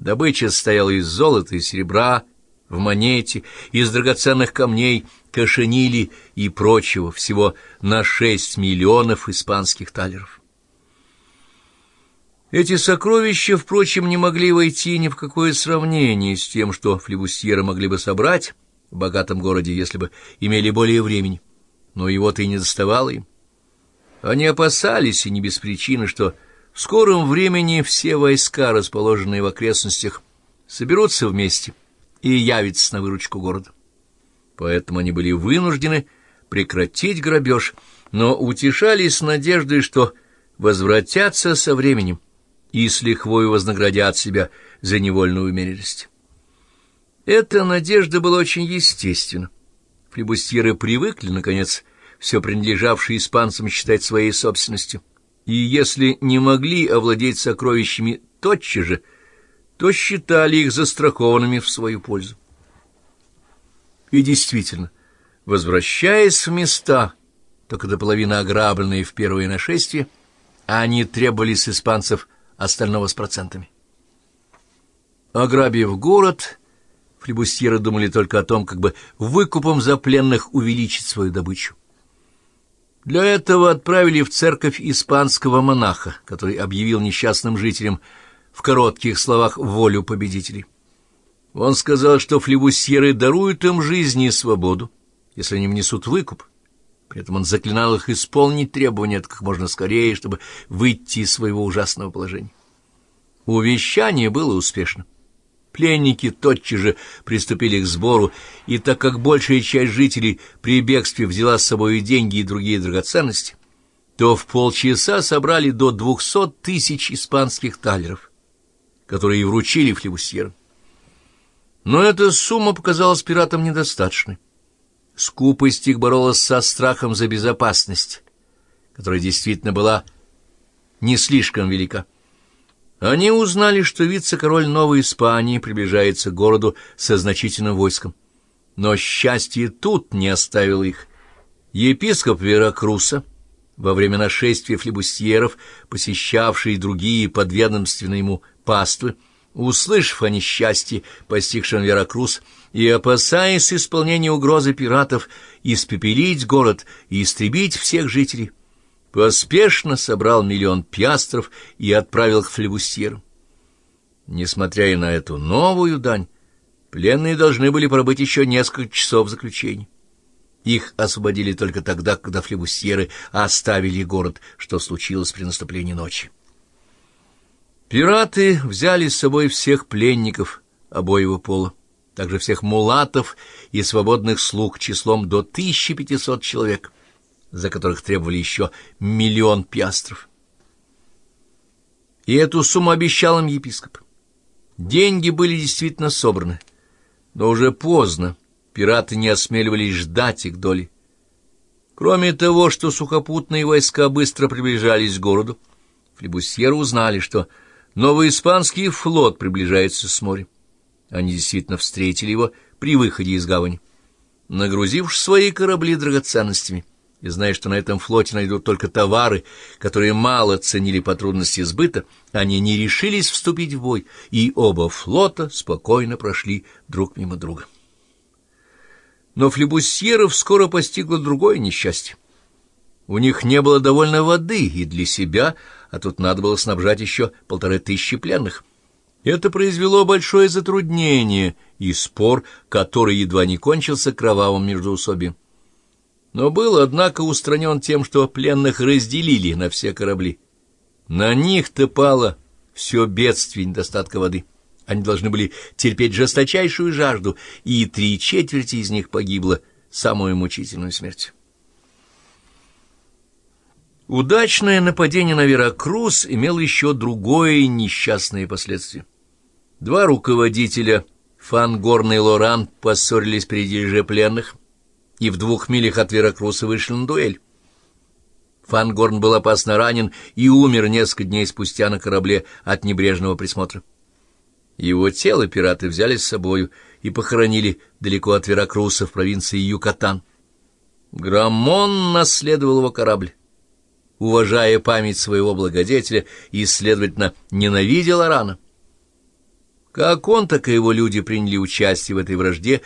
Добыча состояла из золота и серебра, в монете, из драгоценных камней, кошенили и прочего, всего на шесть миллионов испанских талеров. Эти сокровища, впрочем, не могли войти ни в какое сравнение с тем, что флебусьеры могли бы собрать в богатом городе, если бы имели более времени. Но его-то и не доставало им. Они опасались, и не без причины, что в скором времени все войска, расположенные в окрестностях, соберутся вместе и явятся на выручку города. Поэтому они были вынуждены прекратить грабеж, но утешались надеждой, что возвратятся со временем и с лихвой вознаградят себя за невольную умеренность. Эта надежда была очень естественна. Флебустьеры привыкли, наконец, все принадлежавшее испанцам считать своей собственностью, и если не могли овладеть сокровищами тотчас же, то считали их застрахованными в свою пользу. И действительно, возвращаясь в места, только до половины ограбленные в первое нашествие, они требовали с испанцев остального с процентами. Ограбив город, флебустьеры думали только о том, как бы выкупом за пленных увеличить свою добычу. Для этого отправили в церковь испанского монаха, который объявил несчастным жителям в коротких словах волю победителей. Он сказал, что флебусьеры даруют им жизнь и свободу, если они внесут выкуп. При этом он заклинал их исполнить требования как можно скорее, чтобы выйти из своего ужасного положения. Увещание было успешно. Пленники тотчас же приступили к сбору, и так как большая часть жителей при бегстве взяла с собой деньги и другие драгоценности, то в полчаса собрали до двухсот тысяч испанских талеров, которые и вручили флебусьерам. Но эта сумма показалась пиратам недостаточной. Скупость их боролась со страхом за безопасность, которая действительно была не слишком велика. Они узнали, что вице-король Новой Испании приближается к городу со значительным войском. Но счастье тут не оставило их. Епископ Веракруса, во время нашествия флебустьеров, посещавший другие подведомственные ему паствы, услышав о несчастье, постигшем Веракрус, и опасаясь исполнения угрозы пиратов, испепелить город и истребить всех жителей, поспешно собрал миллион пиастров и отправил к флебустьерам. Несмотря и на эту новую дань, пленные должны были пробыть еще несколько часов заключения. Их освободили только тогда, когда флебусьеры оставили город, что случилось при наступлении ночи. Пираты взяли с собой всех пленников обоего пола, также всех мулатов и свободных слуг числом до 1500 человек — за которых требовали еще миллион пиастров. И эту сумму обещал им епископ. Деньги были действительно собраны, но уже поздно, пираты не осмеливались ждать их доли. Кроме того, что сухопутные войска быстро приближались к городу, флебусьеры узнали, что новый испанский флот приближается с моря. Они действительно встретили его при выходе из гавани. Нагрузившись свои корабли драгоценностями, и зная, что на этом флоте найдут только товары, которые мало ценили по трудности сбыта, они не решились вступить в бой, и оба флота спокойно прошли друг мимо друга. Но флебусьеров скоро постигло другое несчастье. У них не было довольно воды и для себя, а тут надо было снабжать еще полторы тысячи пленных. Это произвело большое затруднение и спор, который едва не кончился кровавым междоусобием но был, однако, устранен тем, что пленных разделили на все корабли. На них-то пало все бедствие недостатка воды. Они должны были терпеть жесточайшую жажду, и три четверти из них погибло самую мучительную смерть. Удачное нападение на Веракрус имело еще другое несчастное последствие. Два руководителя, Фангорн и Лоран, поссорились при дележе пленных, и в двух милях от Веракруса вышли на дуэль. Фангорн был опасно ранен и умер несколько дней спустя на корабле от небрежного присмотра. Его тело пираты взяли с собою и похоронили далеко от Веракруса в провинции Юкатан. Граммон наследовал его корабль, уважая память своего благодетеля и, следовательно, ненавидел Арана. Как он, так и его люди приняли участие в этой вражде